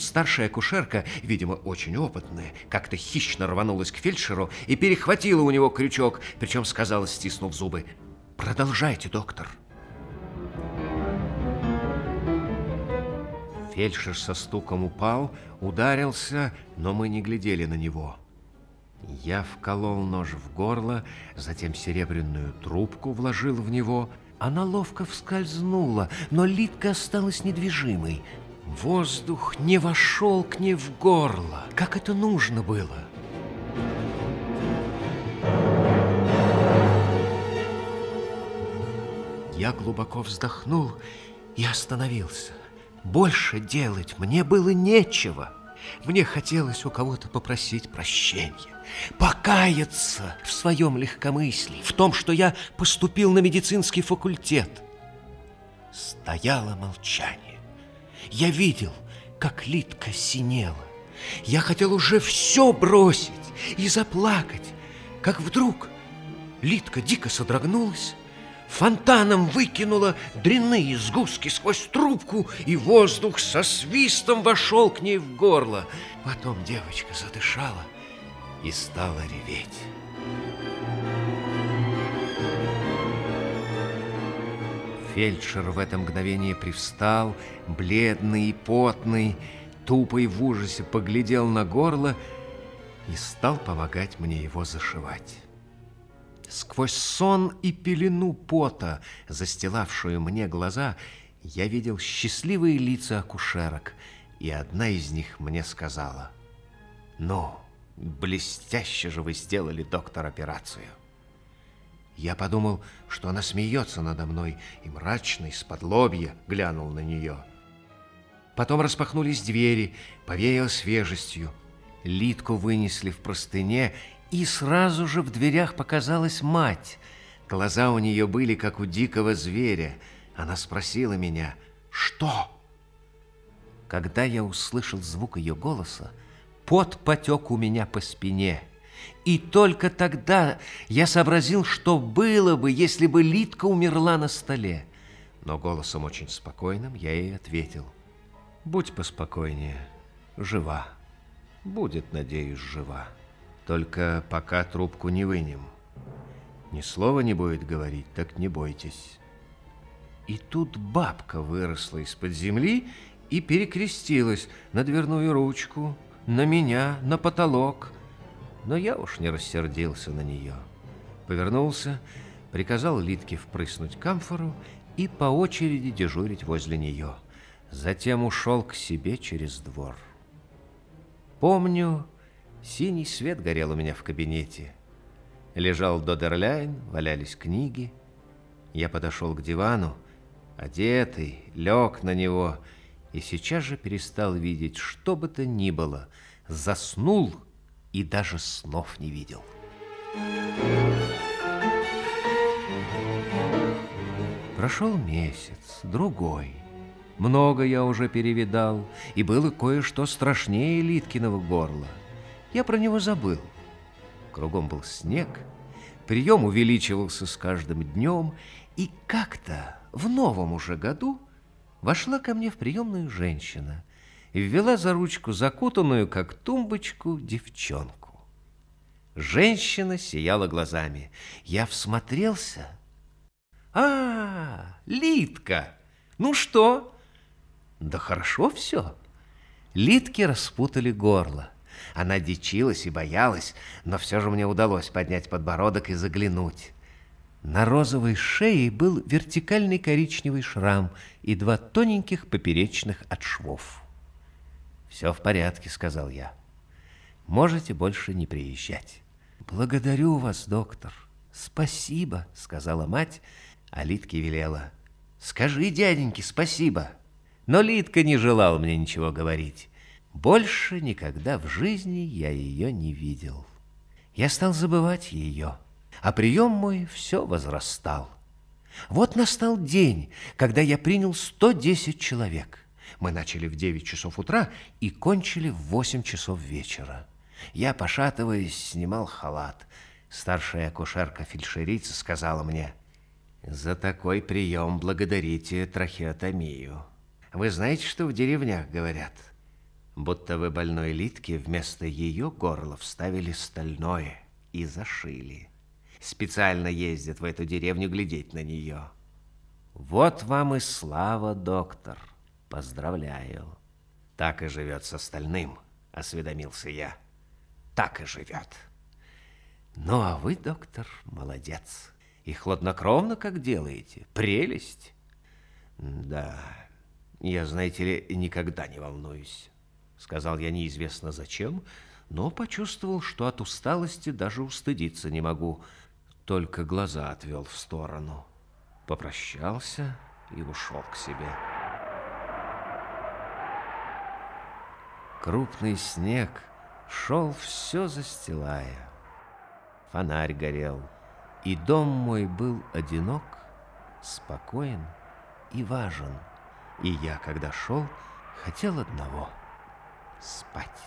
тут старшая акушерка, видимо, очень опытная, как-то хищно рванулась к фельдшеру и перехватила у него крючок, причем сказала, стиснув зубы, «Продолжайте, доктор». Фельдшер со стуком упал, ударился, но мы не глядели на него. Я вколол нож в горло, затем серебряную трубку вложил в него. Она ловко вскользнула, но литка осталась недвижимой. Воздух не вошел к ней в горло, как это нужно было. Я глубоко вздохнул и остановился. Больше делать мне было нечего. Мне хотелось у кого-то попросить прощения, покаяться в своем легкомыслии, в том, что я поступил на медицинский факультет. Стояло молчание. Я видел, как Литка синела. Я хотел уже все бросить и заплакать, как вдруг Литка дико содрогнулась, фонтаном выкинула дрянные сгустки сквозь трубку, и воздух со свистом вошел к ней в горло. Потом девочка задышала и стала реветь. Фельдшер в это мгновение привстал, бледный и потный, тупо и в ужасе поглядел на горло и стал помогать мне его зашивать. Сквозь сон и пелену пота, застилавшую мне глаза, я видел счастливые лица акушерок, и одна из них мне сказала, «Ну, блестяще же вы сделали, доктор, операцию». Я подумал, что она смеется надо мной, и мрачно из-под лобья глянул на нее. Потом распахнулись двери, повеяло свежестью. Литку вынесли в простыне, и сразу же в дверях показалась мать. Глаза у нее были, как у дикого зверя. Она спросила меня, что? Когда я услышал звук ее голоса, пот потек у меня по спине. И только тогда я сообразил, что было бы, если бы Литка умерла на столе. Но голосом очень спокойным я ей ответил. Будь поспокойнее, жива. Будет, надеюсь, жива. Только пока трубку не вынем. Ни слова не будет говорить, так не бойтесь. И тут бабка выросла из-под земли и перекрестилась на дверную ручку, на меня, на потолок. Но я уж не рассердился на нее. Повернулся, приказал Литке впрыснуть камфору и по очереди дежурить возле нее. Затем ушел к себе через двор. Помню, Синий свет горел у меня в кабинете. Лежал Додерляйн, валялись книги. Я подошел к дивану, одетый, лег на него и сейчас же перестал видеть что бы то ни было. Заснул и даже снов не видел. Прошел месяц, другой. Много я уже перевидал, и было кое-что страшнее Литкиного горла я про него забыл. Кругом был снег, прием увеличивался с каждым днем, и как-то в новом уже году вошла ко мне в приемную женщина и ввела за ручку закутанную, как тумбочку, девчонку. Женщина сияла глазами. Я всмотрелся. «А, Литка! Ну что?» «Да хорошо все». Литки распутали горло. Она дичилась и боялась, но все же мне удалось поднять подбородок и заглянуть. На розовой шее был вертикальный коричневый шрам и два тоненьких поперечных от швов. «Все в порядке», — сказал я. «Можете больше не приезжать». «Благодарю вас, доктор. Спасибо», — сказала мать, а Литке велела. «Скажи дяденьке спасибо». Но Литка не желала мне ничего говорить. Больше никогда в жизни я ее не видел. Я стал забывать ее, а прием мой все возрастал. Вот настал день, когда я принял 110 человек. Мы начали в 9 часов утра и кончили в 8 часов вечера. Я, пошатываясь, снимал халат. Старшая акушерка-фельдшерица сказала мне, «За такой прием благодарите трахеотомию. Вы знаете, что в деревнях говорят?» будто вы больной Литке вместо ее горла вставили стальное и зашили. Специально ездят в эту деревню глядеть на нее. Вот вам и слава, доктор. Поздравляю. Так и живет с остальным, осведомился я. Так и живет. Ну, а вы, доктор, молодец. И хладнокровно как делаете. Прелесть. Да, я, знаете ли, никогда не волнуюсь. Сказал я неизвестно зачем, но почувствовал, что от усталости даже устыдиться не могу. Только глаза отвел в сторону. Попрощался и ушел к себе. Крупный снег шел все застилая. Фонарь горел, и дом мой был одинок, спокоен и важен. И я, когда шел, хотел одного — спать.